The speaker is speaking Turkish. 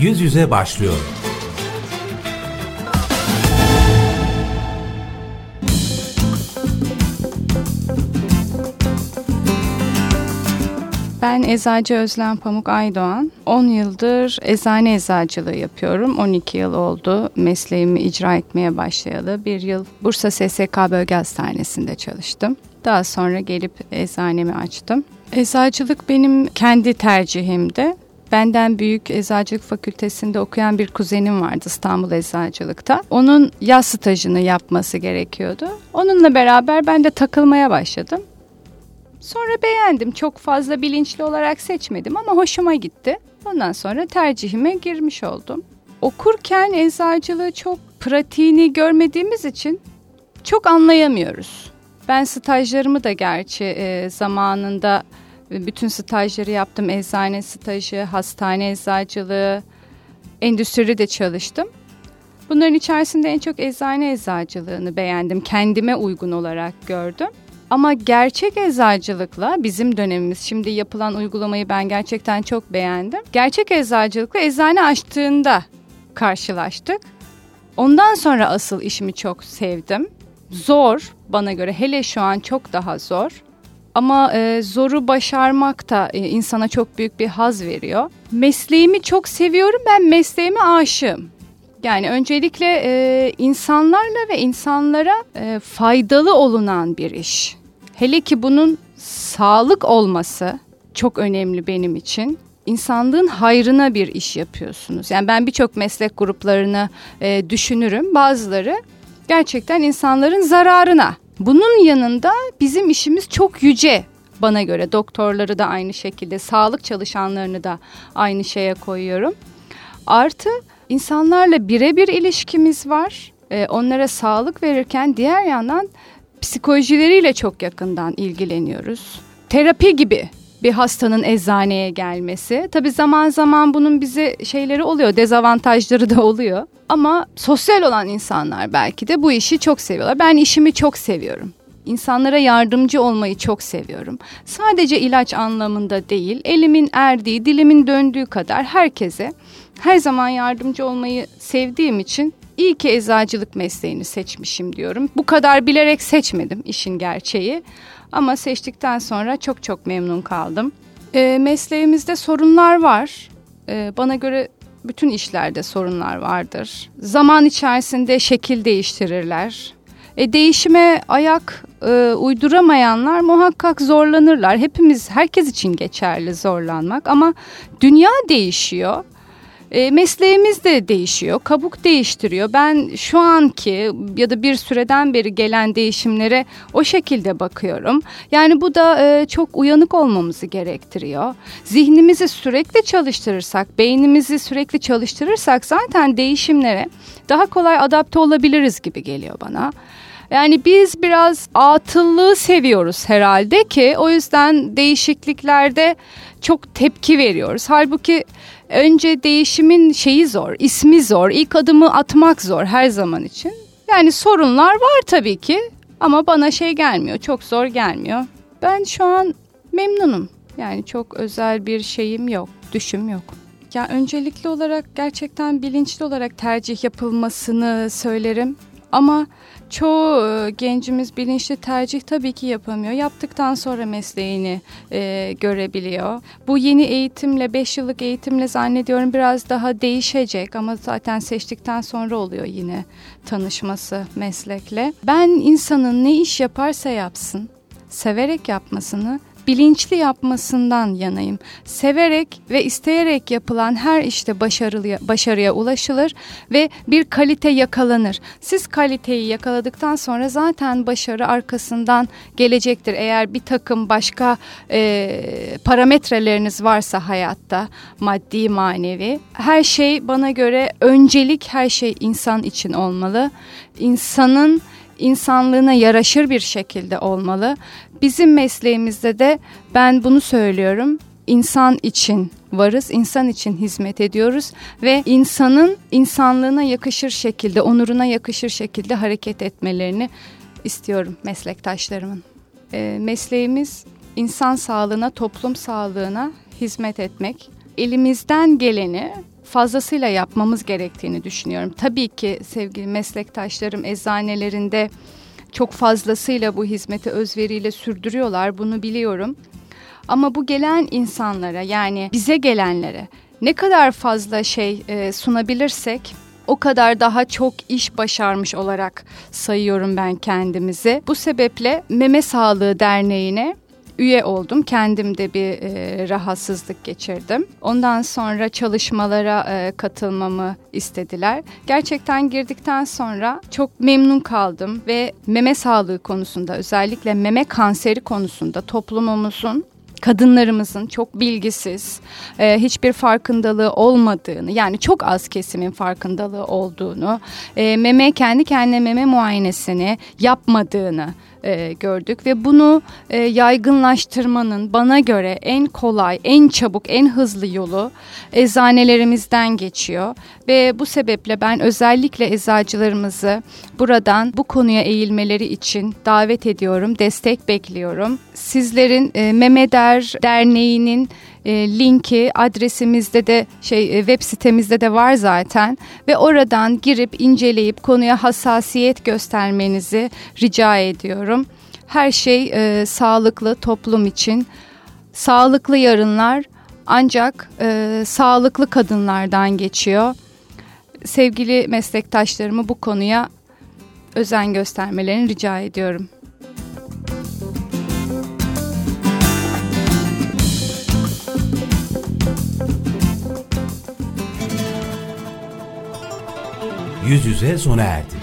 Yüz Yüze başlıyor. Ben Eczacı Özlem Pamuk Aydoğan. 10 yıldır eczane eczacılığı yapıyorum. 12 yıl oldu mesleğimi icra etmeye başlayalı. Bir yıl Bursa SSK Bölge Hastanesi'nde çalıştım. Daha sonra gelip eczanemi açtım. Eczacılık benim kendi tercihimdi. Benden büyük eczacılık fakültesinde okuyan bir kuzenim vardı İstanbul Eczacılık'ta. Onun yaz stajını yapması gerekiyordu. Onunla beraber ben de takılmaya başladım. Sonra beğendim. Çok fazla bilinçli olarak seçmedim ama hoşuma gitti. Ondan sonra tercihime girmiş oldum. Okurken eczacılığı çok pratiğini görmediğimiz için çok anlayamıyoruz. Ben stajlarımı da gerçi e, zamanında bütün stajları yaptım. Eczane stajı, hastane eczacılığı, endüstri de çalıştım. Bunların içerisinde en çok eczane eczacılığını beğendim. Kendime uygun olarak gördüm. Ama gerçek eczacılıkla bizim dönemimiz şimdi yapılan uygulamayı ben gerçekten çok beğendim. Gerçek eczacılıkla eczane açtığında karşılaştık. Ondan sonra asıl işimi çok sevdim. Zor bana göre hele şu an çok daha zor. Ama e, zoru başarmak da e, insana çok büyük bir haz veriyor. Mesleğimi çok seviyorum. Ben mesleğime aşığım. Yani öncelikle e, insanlarla ve insanlara e, faydalı olunan bir iş. Hele ki bunun sağlık olması çok önemli benim için. İnsanlığın hayrına bir iş yapıyorsunuz. Yani ben birçok meslek gruplarını e, düşünürüm. Bazıları gerçekten insanların zararına. Bunun yanında bizim işimiz çok yüce bana göre. Doktorları da aynı şekilde, sağlık çalışanlarını da aynı şeye koyuyorum. Artı insanlarla birebir ilişkimiz var. E, onlara sağlık verirken diğer yandan psikolojileriyle çok yakından ilgileniyoruz. Terapi gibi bir hastanın eczaneye gelmesi. Tabii zaman zaman bunun bize şeyleri oluyor, dezavantajları da oluyor. Ama sosyal olan insanlar belki de bu işi çok seviyorlar. Ben işimi çok seviyorum. İnsanlara yardımcı olmayı çok seviyorum. Sadece ilaç anlamında değil, elimin erdiği, dilimin döndüğü kadar herkese her zaman yardımcı olmayı sevdiğim için iyi ki eczacılık mesleğini seçmişim diyorum. Bu kadar bilerek seçmedim işin gerçeği. Ama seçtikten sonra çok çok memnun kaldım. E, mesleğimizde sorunlar var. E, bana göre bütün işlerde sorunlar vardır. Zaman içerisinde şekil değiştirirler. E, değişime ayak e, uyduramayanlar muhakkak zorlanırlar. Hepimiz, herkes için geçerli zorlanmak ama dünya değişiyor. E, mesleğimiz de değişiyor, kabuk değiştiriyor. Ben şu anki ya da bir süreden beri gelen değişimlere o şekilde bakıyorum. Yani bu da e, çok uyanık olmamızı gerektiriyor. Zihnimizi sürekli çalıştırırsak, beynimizi sürekli çalıştırırsak zaten değişimlere daha kolay adapte olabiliriz gibi geliyor bana. Yani biz biraz atıllığı seviyoruz herhalde ki o yüzden değişikliklerde çok tepki veriyoruz. Halbuki önce değişimin şeyi zor, ismi zor, ilk adımı atmak zor her zaman için. Yani sorunlar var tabii ki ama bana şey gelmiyor, çok zor gelmiyor. Ben şu an memnunum. Yani çok özel bir şeyim yok, düşüm yok. Ya öncelikli olarak gerçekten bilinçli olarak tercih yapılmasını söylerim. Ama çoğu e, gencimiz bilinçli tercih tabii ki yapamıyor. Yaptıktan sonra mesleğini e, görebiliyor. Bu yeni eğitimle, 5 yıllık eğitimle zannediyorum biraz daha değişecek ama zaten seçtikten sonra oluyor yine tanışması meslekle. Ben insanın ne iş yaparsa yapsın, severek yapmasını bilinçli yapmasından yanayım. Severek ve isteyerek yapılan her işte başarıya, başarıya ulaşılır ve bir kalite yakalanır. Siz kaliteyi yakaladıktan sonra zaten başarı arkasından gelecektir. Eğer bir takım başka e, parametreleriniz varsa hayatta maddi manevi her şey bana göre öncelik her şey insan için olmalı. İnsanın insanlığına yaraşır bir şekilde olmalı. Bizim mesleğimizde de ben bunu söylüyorum. İnsan için varız, insan için hizmet ediyoruz ve insanın insanlığına yakışır şekilde, onuruna yakışır şekilde hareket etmelerini istiyorum meslektaşlarımın. E, mesleğimiz insan sağlığına, toplum sağlığına hizmet etmek. Elimizden geleni fazlasıyla yapmamız gerektiğini düşünüyorum. Tabii ki sevgili meslektaşlarım eczanelerinde çok fazlasıyla bu hizmeti özveriyle sürdürüyorlar. Bunu biliyorum. Ama bu gelen insanlara yani bize gelenlere ne kadar fazla şey e, sunabilirsek o kadar daha çok iş başarmış olarak sayıyorum ben kendimizi. Bu sebeple Meme Sağlığı Derneği'ne üye oldum. Kendim de bir e, rahatsızlık geçirdim. Ondan sonra çalışmalara e, katılmamı istediler. Gerçekten girdikten sonra çok memnun kaldım ve meme sağlığı konusunda özellikle meme kanseri konusunda toplumumuzun kadınlarımızın çok bilgisiz, e, hiçbir farkındalığı olmadığını yani çok az kesimin farkındalığı olduğunu, e, meme kendi kendine meme muayenesini yapmadığını e, gördük ve bunu e, yaygınlaştırmanın bana göre en kolay, en çabuk, en hızlı yolu eczanelerimizden geçiyor ve bu sebeple ben özellikle eczacılarımızı buradan bu konuya eğilmeleri için davet ediyorum, destek bekliyorum. Sizlerin e, Memeder Derneği'nin e, linki adresimizde de şey e, web sitemizde de var zaten ve oradan girip inceleyip konuya hassasiyet göstermenizi rica ediyorum. Her şey e, sağlıklı toplum için. Sağlıklı yarınlar ancak e, sağlıklı kadınlardan geçiyor. Sevgili meslektaşlarımı bu konuya özen göstermelerini rica ediyorum. Yüz yüze sona erdi.